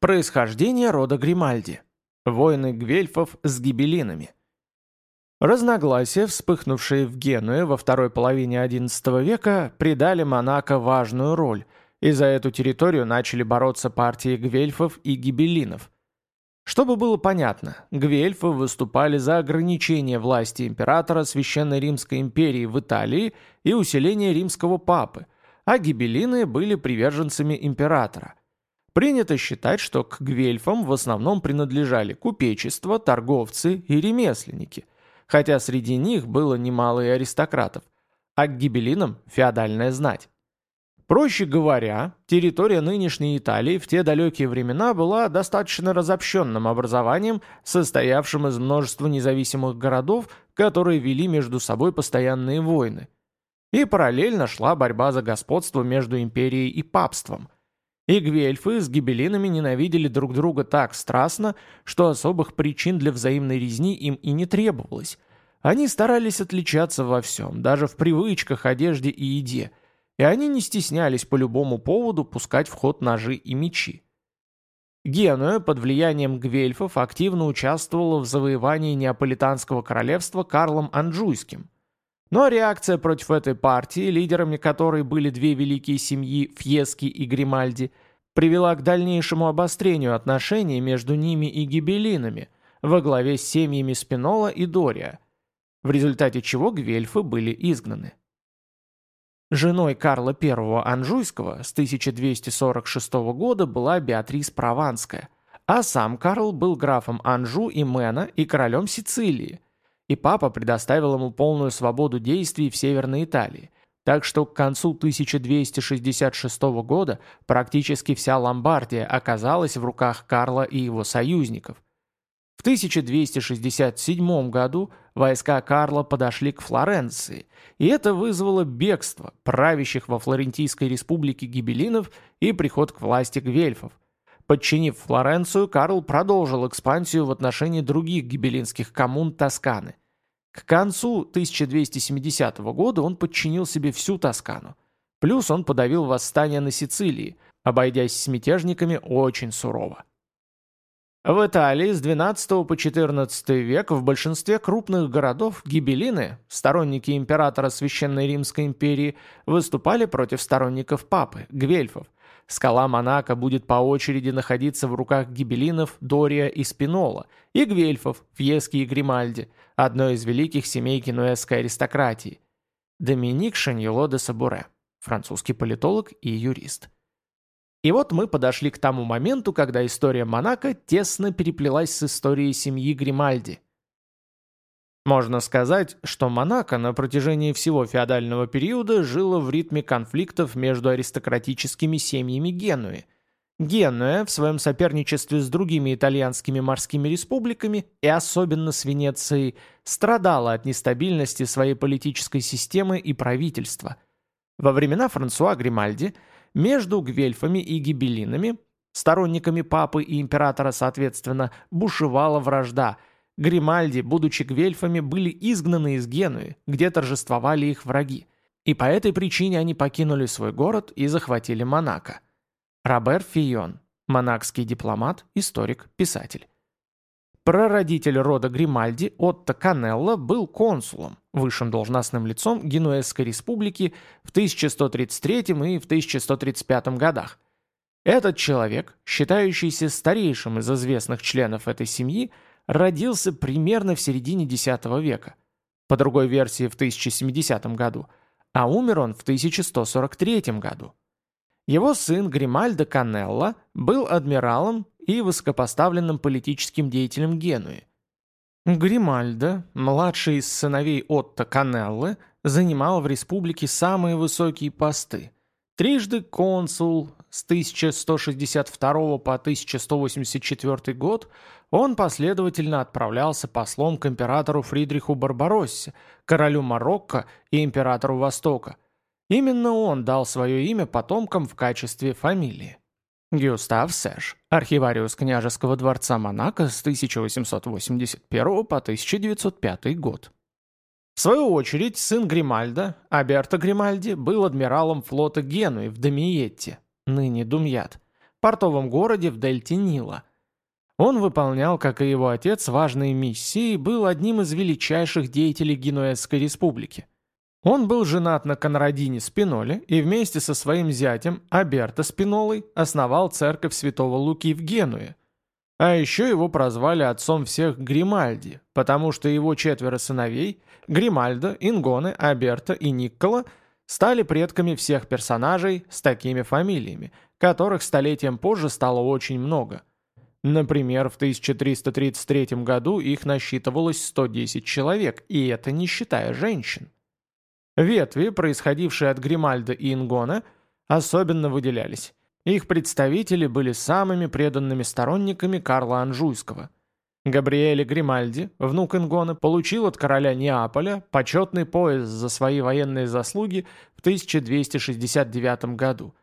Происхождение рода Гримальди. Войны гвельфов с гибелинами. Разногласия, вспыхнувшие в Генуе во второй половине XI века, придали Монако важную роль, и за эту территорию начали бороться партии гвельфов и гибелинов. Чтобы было понятно, гвельфы выступали за ограничение власти императора Священной Римской империи в Италии и усиление римского папы, а гибелины были приверженцами императора. Принято считать, что к гвельфам в основном принадлежали купечество, торговцы и ремесленники – хотя среди них было немало и аристократов, а к гибелинам – феодальная знать. Проще говоря, территория нынешней Италии в те далекие времена была достаточно разобщенным образованием, состоявшим из множества независимых городов, которые вели между собой постоянные войны. И параллельно шла борьба за господство между империей и папством – и гвельфы с гибелинами ненавидели друг друга так страстно, что особых причин для взаимной резни им и не требовалось. Они старались отличаться во всем, даже в привычках, одежде и еде, и они не стеснялись по любому поводу пускать в ход ножи и мечи. Генуя под влиянием гвельфов активно участвовала в завоевании Неаполитанского королевства Карлом Анжуйским. Но реакция против этой партии, лидерами которой были две великие семьи Фьески и Гримальди, привела к дальнейшему обострению отношений между ними и гибелинами, во главе с семьями Спинола и Дория, в результате чего гвельфы были изгнаны. Женой Карла I Анжуйского с 1246 года была Беатрис Прованская, а сам Карл был графом Анжу и Мена и королем Сицилии – и папа предоставил ему полную свободу действий в Северной Италии, так что к концу 1266 года практически вся Ломбардия оказалась в руках Карла и его союзников. В 1267 году войска Карла подошли к Флоренции, и это вызвало бегство правящих во Флорентийской республике гибелинов и приход к власти гвельфов. Подчинив Флоренцию, Карл продолжил экспансию в отношении других гибелинских коммун Тосканы. К концу 1270 года он подчинил себе всю Тоскану. Плюс он подавил восстание на Сицилии, обойдясь с мятежниками очень сурово. В Италии с XII по XIV век в большинстве крупных городов гибелины, сторонники императора Священной Римской империи, выступали против сторонников папы, гвельфов, Скала Монако будет по очереди находиться в руках гибелинов Дория и Спинола, и гвельфов Фьески и Гримальди, одной из великих семей генуэзской аристократии. Доминик Шаньело де Сабуре, французский политолог и юрист. И вот мы подошли к тому моменту, когда история Монако тесно переплелась с историей семьи Гримальди – можно сказать, что Монако на протяжении всего феодального периода жило в ритме конфликтов между аристократическими семьями Генуи. Генуя в своем соперничестве с другими итальянскими морскими республиками и особенно с Венецией страдала от нестабильности своей политической системы и правительства. Во времена Франсуа Гримальди между гвельфами и гибелинами, сторонниками папы и императора соответственно, бушевала вражда – Гримальди, будучи гвельфами, были изгнаны из Генуи, где торжествовали их враги, и по этой причине они покинули свой город и захватили Монако. Робер Фион, монакский дипломат, историк, писатель. Прародитель рода Гримальди Отто Канелло был консулом, высшим должностным лицом Генуэзской республики в 1133 и в 1135 годах. Этот человек, считающийся старейшим из известных членов этой семьи, родился примерно в середине X века, по другой версии в 1070 году, а умер он в 1143 году. Его сын Гримальдо Канелло был адмиралом и высокопоставленным политическим деятелем Генуи. Гримальдо, младший из сыновей Отто Канеллы, занимал в республике самые высокие посты. Трижды консул с 1162 по 1184 год – он последовательно отправлялся послом к императору Фридриху Барбароссе, королю Марокко и императору Востока. Именно он дал свое имя потомкам в качестве фамилии. Гюстав Сэш, архивариус княжеского дворца Монако с 1881 по 1905 год. В свою очередь, сын Гримальда, Аберто Гримальди, был адмиралом флота Генуи в Домиетте, ныне Думьят, портовом городе в дельте Нила. Он выполнял, как и его отец, важные миссии и был одним из величайших деятелей Генуэзской республики. Он был женат на Конрадине Спиноле и вместе со своим зятем Аберто Спинолой основал церковь святого Луки в Генуе. А еще его прозвали отцом всех Гримальди, потому что его четверо сыновей – Гримальдо, Ингоне, Аберто и Никкола – стали предками всех персонажей с такими фамилиями, которых столетием позже стало очень много. Например, в 1333 году их насчитывалось 110 человек, и это не считая женщин. Ветви, происходившие от Гримальда и Ингона, особенно выделялись. Их представители были самыми преданными сторонниками Карла Анжуйского – Габриэле Гримальди, внук Ингона, получил от короля Неаполя почетный пояс за свои военные заслуги в 1269 году.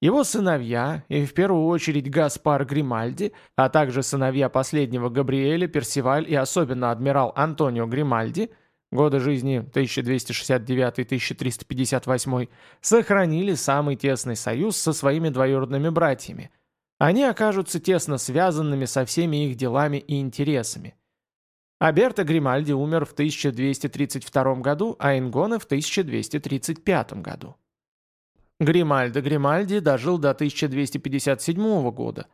Его сыновья, и в первую очередь Гаспар Гримальди, а также сыновья последнего Габриэля, Персиваль и особенно адмирал Антонио Гримальди, годы жизни 1269-1358, сохранили самый тесный союз со своими двоюродными братьями – они окажутся тесно связанными со всеми их делами и интересами. Аберто Гримальди умер в 1232 году, а Ингоне в 1235 году. Гримальдо Гримальди дожил до 1257 года.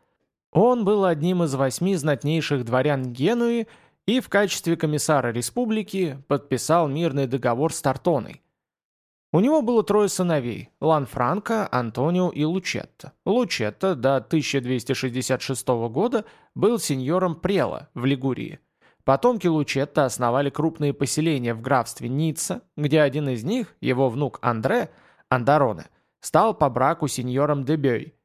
Он был одним из восьми знатнейших дворян Генуи и в качестве комиссара республики подписал мирный договор с Тартоной. У него было трое сыновей – Ланфранко, Антонио и Лучетто. Лучетто до 1266 года был сеньором Прела в Лигурии. Потомки Лучетто основали крупные поселения в графстве Ницца, где один из них, его внук Андре, Андароне, стал по браку сеньором Дебей.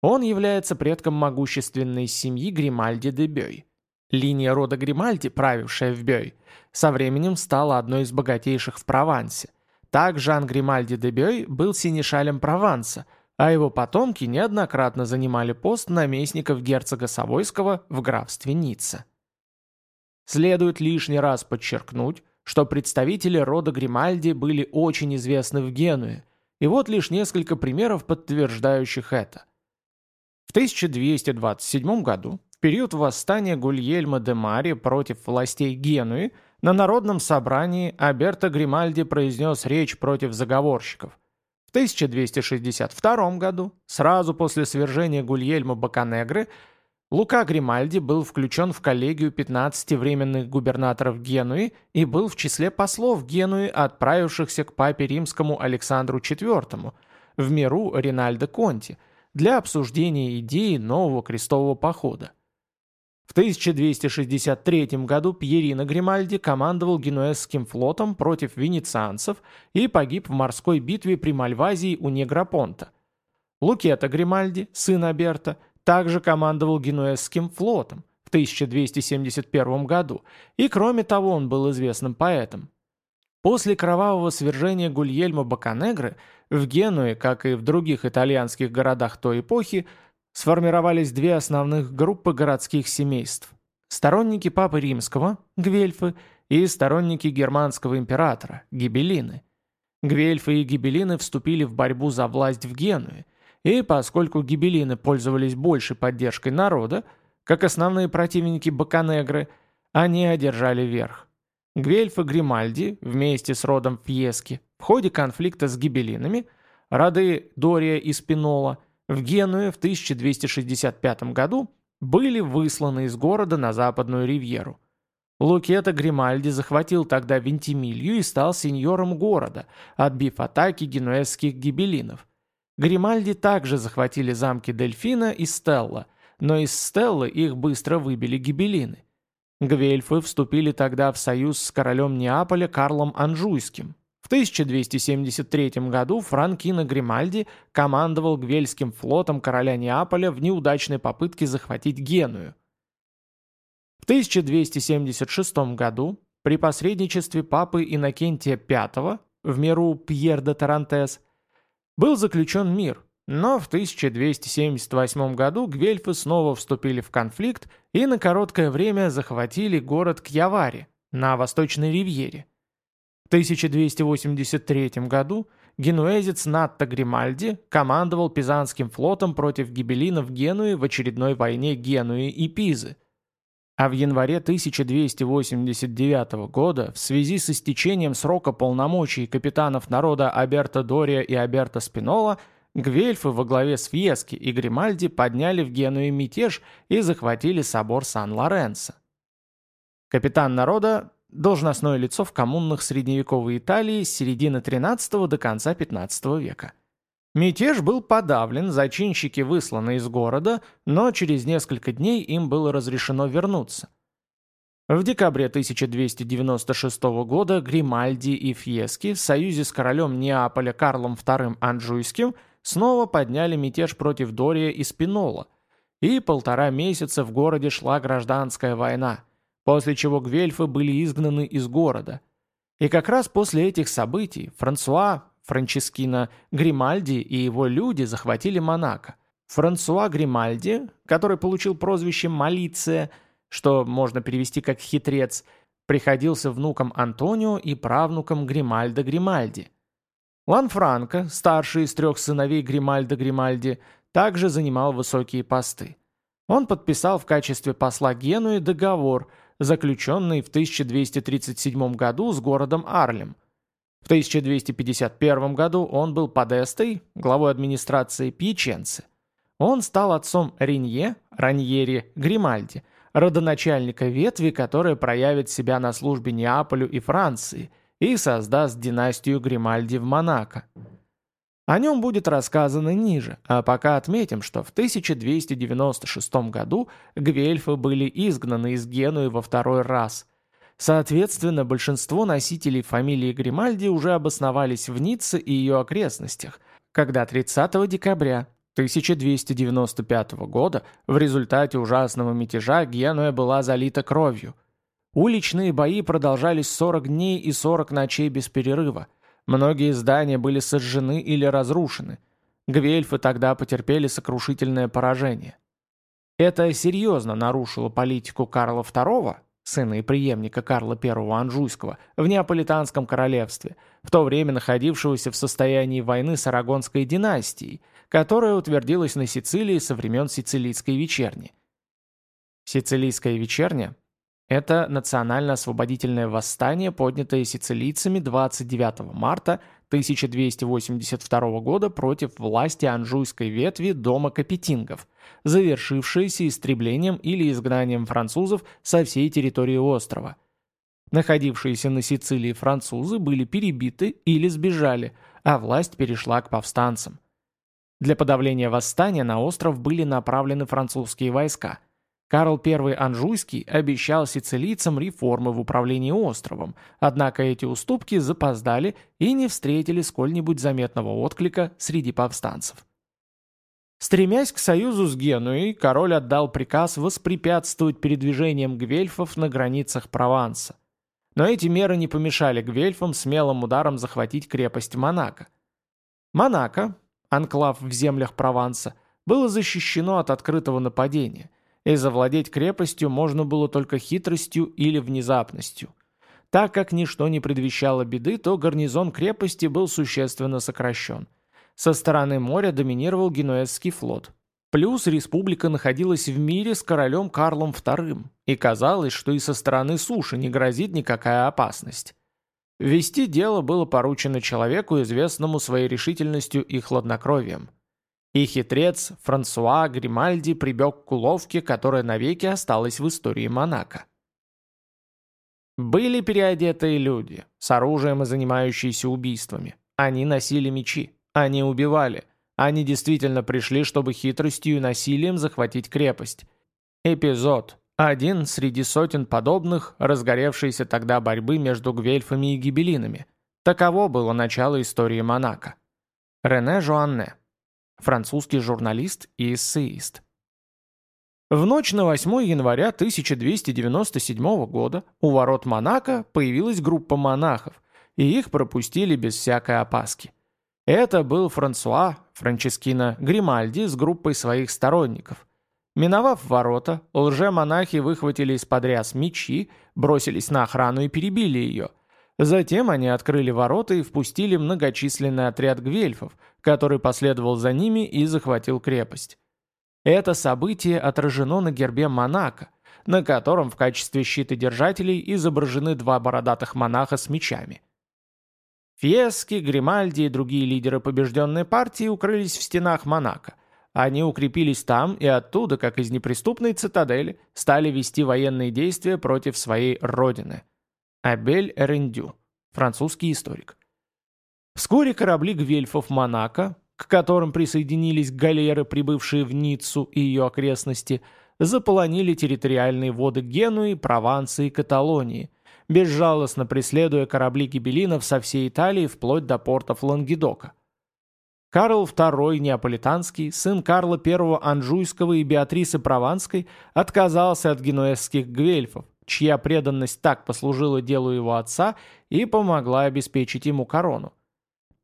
Он является предком могущественной семьи Гримальди Дебей. Линия рода Гримальди, правившая в Бей, со временем стала одной из богатейших в Провансе – так Жан Гримальди де Бёй был синешалем Прованса, а его потомки неоднократно занимали пост наместников герцога Савойского в графстве Ницца. Следует лишний раз подчеркнуть, что представители рода Гримальди были очень известны в Генуе, и вот лишь несколько примеров, подтверждающих это. В 1227 году, в период восстания Гульельма де Мари против властей Генуи, на народном собрании Аберто Гримальди произнес речь против заговорщиков. В 1262 году, сразу после свержения Гульельма Баканегры, Лука Гримальди был включен в коллегию 15 временных губернаторов Генуи и был в числе послов Генуи, отправившихся к папе римскому Александру IV, в миру Ринальдо Конти, для обсуждения идеи нового крестового похода. В 1263 году Пьерино Гримальди командовал генуэзским флотом против венецианцев и погиб в морской битве при Мальвазии у Негропонта. Лукета Гримальди, сын Аберта, также командовал генуэзским флотом в 1271 году, и кроме того он был известным поэтом. После кровавого свержения Гульельма Баканегры в Генуе, как и в других итальянских городах той эпохи, сформировались две основных группы городских семейств. Сторонники Папы Римского, Гвельфы, и сторонники германского императора, Гибеллины. Гвельфы и Гибеллины вступили в борьбу за власть в Генуе, и поскольку Гибеллины пользовались большей поддержкой народа, как основные противники Баканегры, они одержали верх. Гвельфы Гримальди вместе с родом Фьески в ходе конфликта с гибелинами, роды Дория и Спинола – в Генуе в 1265 году были высланы из города на западную ривьеру. Лукета Гримальди захватил тогда Вентимилью и стал сеньором города, отбив атаки генуэзских гибелинов. Гримальди также захватили замки Дельфина и Стелла, но из Стеллы их быстро выбили гибелины. Гвельфы вступили тогда в союз с королем Неаполя Карлом Анжуйским, в 1273 году Франкино Гримальди командовал Гвельским флотом короля Неаполя в неудачной попытке захватить Геную. В 1276 году при посредничестве папы Иннокентия V в миру Пьер де Тарантес был заключен мир, но в 1278 году гвельфы снова вступили в конфликт и на короткое время захватили город Кьявари на Восточной Ривьере. В 1283 году генуэзец Натто Гримальди командовал Пизанским флотом против гибелинов Генуи в очередной войне Генуи и Пизы. А в январе 1289 года в связи с истечением срока полномочий капитанов народа Аберта Дория и Аберта Спинола гвельфы во главе с Фьески и Гримальди подняли в Генуе мятеж и захватили собор Сан-Лоренцо. Капитан народа – должностное лицо в коммунах средневековой Италии с середины XIII до конца XV века. Мятеж был подавлен, зачинщики высланы из города, но через несколько дней им было разрешено вернуться. В декабре 1296 года Гримальди и Фьески в союзе с королем Неаполя Карлом II Анжуйским снова подняли мятеж против Дория и Спинола, и полтора месяца в городе шла гражданская война, после чего гвельфы были изгнаны из города. И как раз после этих событий Франсуа Франческино Гримальди и его люди захватили Монако. Франсуа Гримальди, который получил прозвище Малиция, что можно перевести как «хитрец», приходился внуком Антонио и правнуком Гримальда Гримальди. Ланфранко, старший из трех сыновей Гримальда Гримальди, также занимал высокие посты. Он подписал в качестве посла Генуи договор, заключенный в 1237 году с городом Арлем – в 1251 году он был подестой, главой администрации Пьяченцы. Он стал отцом Ренье, Раньери, Гримальди, родоначальника ветви, которая проявит себя на службе Неаполю и Франции и создаст династию Гримальди в Монако. О нем будет рассказано ниже, а пока отметим, что в 1296 году гвельфы были изгнаны из Генуи во второй раз – Соответственно, большинство носителей фамилии Гримальди уже обосновались в Ницце и ее окрестностях, когда 30 декабря 1295 года в результате ужасного мятежа Генуя была залита кровью. Уличные бои продолжались 40 дней и 40 ночей без перерыва. Многие здания были сожжены или разрушены. Гвельфы тогда потерпели сокрушительное поражение. Это серьезно нарушило политику Карла II, сына и преемника Карла I Анжуйского, в Неаполитанском королевстве, в то время находившегося в состоянии войны с Арагонской династией, которая утвердилась на Сицилии со времен Сицилийской вечерни. Сицилийская вечерня – это национально-освободительное восстание, поднятое сицилийцами 29 марта 1282 года против власти анжуйской ветви дома Капетингов, завершившееся истреблением или изгнанием французов со всей территории острова. Находившиеся на Сицилии французы были перебиты или сбежали, а власть перешла к повстанцам. Для подавления восстания на остров были направлены французские войска – Карл I Анжуйский обещал сицилийцам реформы в управлении островом, однако эти уступки запоздали и не встретили сколь-нибудь заметного отклика среди повстанцев. Стремясь к союзу с Генуей, король отдал приказ воспрепятствовать передвижениям гвельфов на границах Прованса. Но эти меры не помешали гвельфам смелым ударом захватить крепость Монако. Монако, анклав в землях Прованса, было защищено от открытого нападения – и завладеть крепостью можно было только хитростью или внезапностью. Так как ничто не предвещало беды, то гарнизон крепости был существенно сокращен. Со стороны моря доминировал генуэзский флот. Плюс республика находилась в мире с королем Карлом II, и казалось, что и со стороны суши не грозит никакая опасность. Вести дело было поручено человеку, известному своей решительностью и хладнокровием. И хитрец Франсуа Гримальди прибег к уловке, которая навеки осталась в истории Монако. Были переодетые люди, с оружием и занимающиеся убийствами. Они носили мечи, они убивали. Они действительно пришли, чтобы хитростью и насилием захватить крепость. Эпизод. Один среди сотен подобных, разгоревшейся тогда борьбы между гвельфами и гибелинами. Таково было начало истории Монако. Рене Жуанне французский журналист и эссеист. В ночь на 8 января 1297 года у ворот Монако появилась группа монахов, и их пропустили без всякой опаски. Это был Франсуа Франческино Гримальди с группой своих сторонников. Миновав ворота, лже-монахи выхватили из-под ряс мечи, бросились на охрану и перебили ее. Затем они открыли ворота и впустили многочисленный отряд гвельфов, который последовал за ними и захватил крепость. Это событие отражено на гербе Монако, на котором в качестве щитодержателей изображены два бородатых монаха с мечами. Фьески, Гримальди и другие лидеры побежденной партии укрылись в стенах Монако. Они укрепились там и оттуда, как из неприступной цитадели, стали вести военные действия против своей родины. Абель Эрендю, французский историк. Вскоре корабли гвельфов Монако, к которым присоединились галеры, прибывшие в Ниццу и ее окрестности, заполонили территориальные воды Генуи, Прованса и Каталонии, безжалостно преследуя корабли гибелинов со всей Италии вплоть до портов Лангедока. Карл II Неаполитанский, сын Карла I Анжуйского и Беатрисы Прованской, отказался от генуэзских гвельфов, чья преданность так послужила делу его отца и помогла обеспечить ему корону.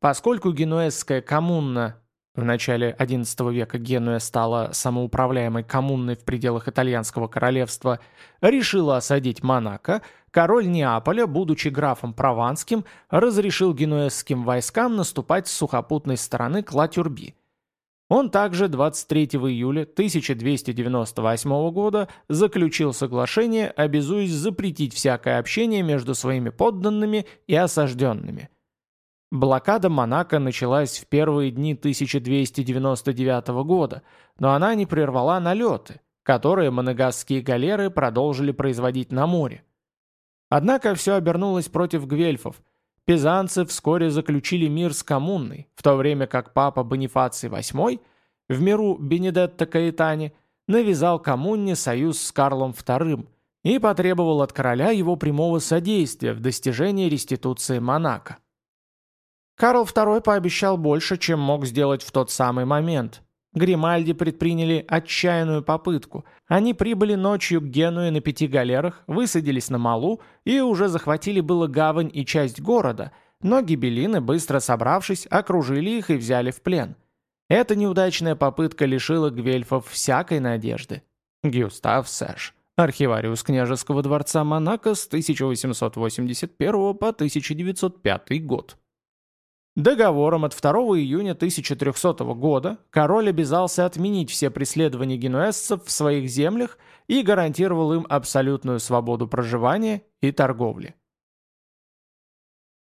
Поскольку генуэзская коммуна в начале XI века Генуя стала самоуправляемой коммунной в пределах итальянского королевства, решила осадить Монако, король Неаполя, будучи графом Прованским, разрешил генуэзским войскам наступать с сухопутной стороны к Ла-Тюрби. Он также 23 июля 1298 года заключил соглашение, обязуясь запретить всякое общение между своими подданными и осажденными – Блокада Монако началась в первые дни 1299 года, но она не прервала налеты, которые монегасские галеры продолжили производить на море. Однако все обернулось против гвельфов. Пизанцы вскоре заключили мир с коммунной, в то время как папа Бонифаций VIII, в миру Бенедетто Каэтани, навязал коммуне союз с Карлом II и потребовал от короля его прямого содействия в достижении реституции Монако. Карл II пообещал больше, чем мог сделать в тот самый момент. Гримальди предприняли отчаянную попытку. Они прибыли ночью к Генуе на пяти галерах, высадились на Малу и уже захватили было гавань и часть города, но гибелины, быстро собравшись, окружили их и взяли в плен. Эта неудачная попытка лишила гвельфов всякой надежды. Гюстав Сэш, архивариус княжеского дворца Монако с 1881 по 1905 год. Договором от 2 июня 1300 года король обязался отменить все преследования генуэзцев в своих землях и гарантировал им абсолютную свободу проживания и торговли.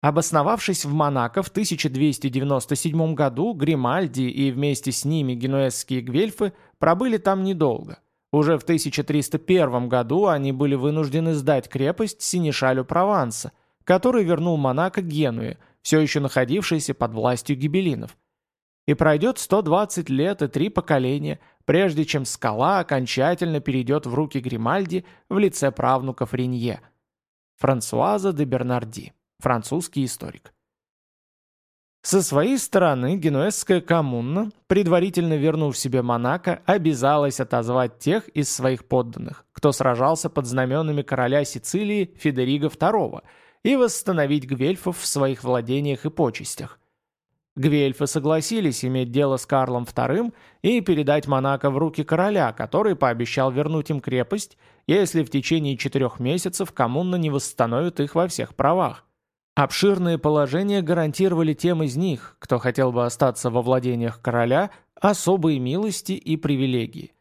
Обосновавшись в Монако в 1297 году, Гримальди и вместе с ними генуэзские гвельфы пробыли там недолго. Уже в 1301 году они были вынуждены сдать крепость Синишалю Прованса, который вернул Монако Генуе – все еще находившийся под властью гибелинов. И пройдет 120 лет и три поколения, прежде чем скала окончательно перейдет в руки Гримальди в лице правнуков Ренье. Франсуаза де Бернарди, французский историк. Со своей стороны генуэзская коммуна, предварительно вернув себе Монако, обязалась отозвать тех из своих подданных, кто сражался под знаменами короля Сицилии Федериго II – и восстановить гвельфов в своих владениях и почестях. Гвельфы согласились иметь дело с Карлом II и передать Монако в руки короля, который пообещал вернуть им крепость, если в течение четырех месяцев коммуна не восстановит их во всех правах. Обширные положения гарантировали тем из них, кто хотел бы остаться во владениях короля, особые милости и привилегии.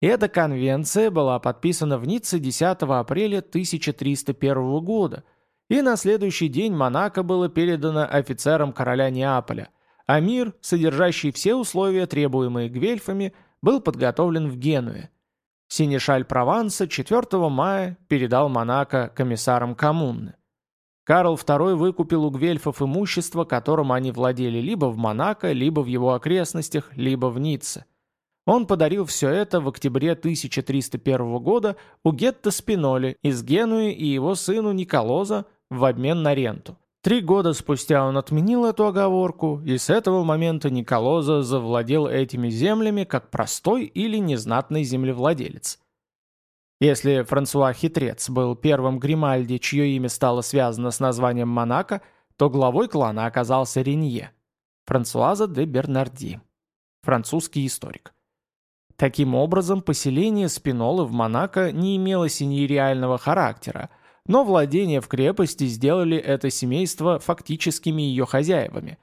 Эта конвенция была подписана в Ницце 10 апреля 1301 года – и на следующий день Монако было передано офицерам короля Неаполя, а мир, содержащий все условия, требуемые гвельфами, был подготовлен в Генуе. Синешаль Прованса 4 мая передал Монако комиссарам коммуны. Карл II выкупил у гвельфов имущество, которым они владели либо в Монако, либо в его окрестностях, либо в Ницце. Он подарил все это в октябре 1301 года у Гетто Спиноли из Генуи и его сыну Николоза в обмен на ренту. Три года спустя он отменил эту оговорку, и с этого момента Николоза завладел этими землями как простой или незнатный землевладелец. Если Франсуа Хитрец был первым Гримальди, чье имя стало связано с названием Монако, то главой клана оказался Ренье, Франсуаза де Бернарди, французский историк. Таким образом, поселение Спинолы в Монако не имело синьериального характера, но владения в крепости сделали это семейство фактическими ее хозяевами.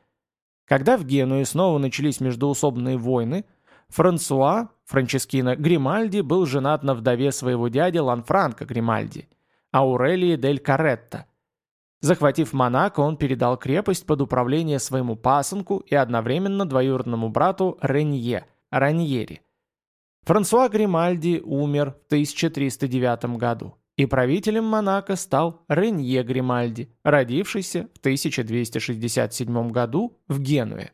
Когда в Генуе снова начались междоусобные войны, Франсуа, Франческино Гримальди был женат на вдове своего дяди Ланфранко Гримальди, Аурелии дель Каретта. Захватив Монако, он передал крепость под управление своему пасынку и одновременно двоюродному брату Ренье, Раньери. Франсуа Гримальди умер в 1309 году и правителем Монако стал Ренье Гримальди, родившийся в 1267 году в Генуе.